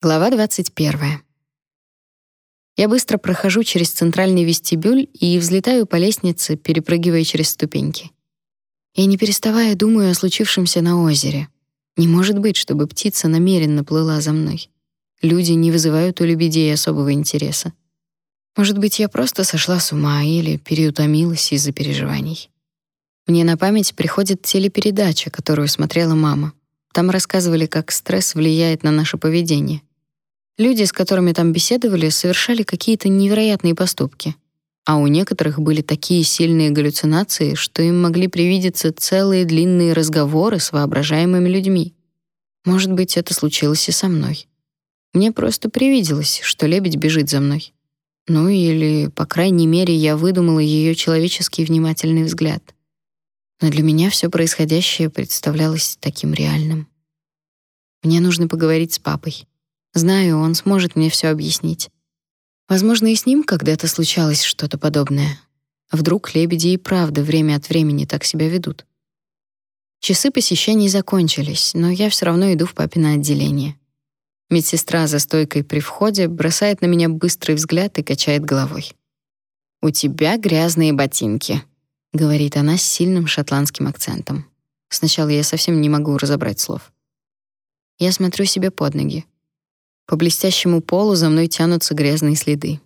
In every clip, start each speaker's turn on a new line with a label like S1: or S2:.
S1: Глава 21. Я быстро прохожу через центральный вестибюль и взлетаю по лестнице, перепрыгивая через ступеньки. Я не переставая думаю о случившемся на озере. Не может быть, чтобы птица намеренно плыла за мной. Люди не вызывают у лебедей особого интереса. Может быть, я просто сошла с ума или переутомилась из-за переживаний. Мне на память приходит телепередача, которую смотрела мама. Там рассказывали, как стресс влияет на наше поведение. Люди, с которыми там беседовали, совершали какие-то невероятные поступки. А у некоторых были такие сильные галлюцинации, что им могли привидеться целые длинные разговоры с воображаемыми людьми. Может быть, это случилось и со мной. Мне просто привиделось, что лебедь бежит за мной. Ну или, по крайней мере, я выдумала ее человеческий внимательный взгляд. Но для меня все происходящее представлялось таким реальным. Мне нужно поговорить с папой. Знаю, он сможет мне все объяснить. Возможно, и с ним когда-то случалось что-то подобное. Вдруг лебеди и правда время от времени так себя ведут. Часы посещений закончились, но я все равно иду в папино отделение. Медсестра за стойкой при входе бросает на меня быстрый взгляд и качает головой. «У тебя грязные ботинки», — говорит она с сильным шотландским акцентом. Сначала я совсем не могу разобрать слов. Я смотрю себе под ноги. По блестящему полу за мной тянутся грязные следы.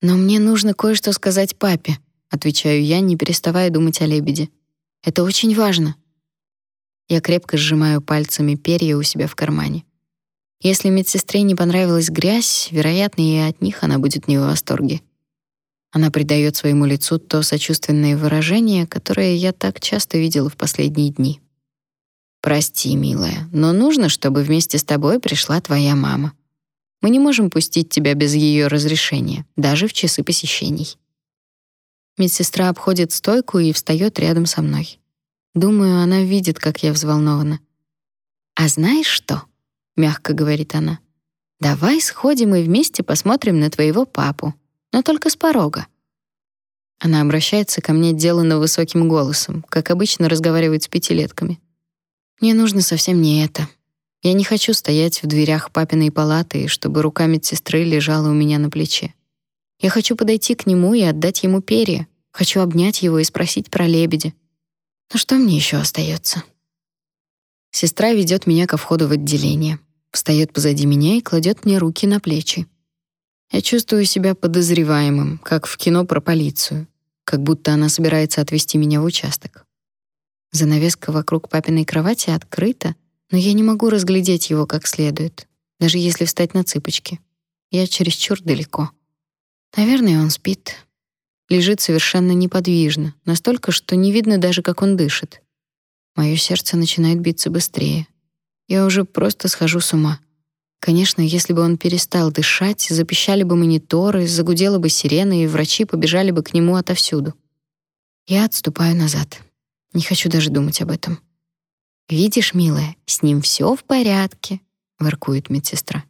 S1: Но мне нужно кое-что сказать папе, отвечаю я, не переставая думать о лебеде. Это очень важно. Я крепко сжимаю пальцами перья у себя в кармане. Если медсестре не понравилась грязь, вероятно, и от них она будет не в восторге. Она придает своему лицу то сочувственное выражение, которое я так часто видела в последние дни. Прости, милая, но нужно, чтобы вместе с тобой пришла твоя мама. Мы не можем пустить тебя без ее разрешения, даже в часы посещений. Медсестра обходит стойку и встает рядом со мной. Думаю, она видит, как я взволнована. А знаешь что? мягко говорит она. Давай сходим и вместе посмотрим на твоего папу, но только с порога. Она обращается ко мне деланно высоким голосом, как обычно разговаривает с пятилетками. Мне нужно совсем не это. Я не хочу стоять в дверях папиной палаты, чтобы рука медсестры лежала у меня на плече. Я хочу подойти к нему и отдать ему перья. Хочу обнять его и спросить про лебедя. Но что мне еще остается? Сестра ведет меня ко входу в отделение. Встает позади меня и кладет мне руки на плечи. Я чувствую себя подозреваемым, как в кино про полицию, как будто она собирается отвезти меня в участок. Занавеска вокруг папиной кровати открыта, но я не могу разглядеть его как следует, даже если встать на цыпочки. Я чересчур далеко. Наверное, он спит. Лежит совершенно неподвижно, настолько, что не видно даже, как он дышит. Моё сердце начинает биться быстрее. Я уже просто схожу с ума. Конечно, если бы он перестал дышать, запищали бы мониторы, загудела бы сирена, и врачи побежали бы к нему отовсюду. Я отступаю назад. Не хочу даже думать об этом. «Видишь, милая, с ним все в порядке», — воркует медсестра.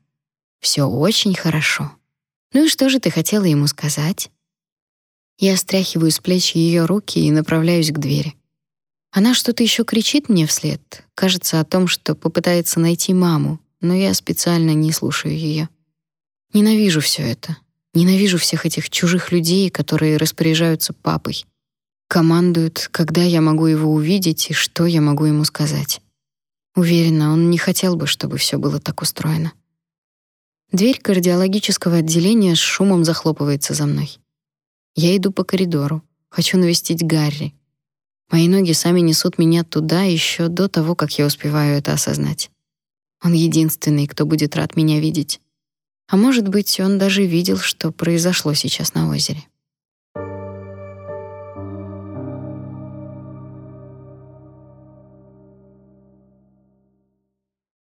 S1: Все очень хорошо. Ну и что же ты хотела ему сказать?» Я стряхиваю с плеч ее руки и направляюсь к двери. Она что-то еще кричит мне вслед, кажется о том, что попытается найти маму, но я специально не слушаю ее. Ненавижу все это. Ненавижу всех этих чужих людей, которые распоряжаются папой командует, когда я могу его увидеть и что я могу ему сказать. Уверена, он не хотел бы, чтобы все было так устроено. Дверь кардиологического отделения с шумом захлопывается за мной. Я иду по коридору, хочу навестить Гарри. Мои ноги сами несут меня туда еще до того, как я успеваю это осознать. Он единственный, кто будет рад меня видеть. А может быть, он даже видел, что произошло сейчас на озере.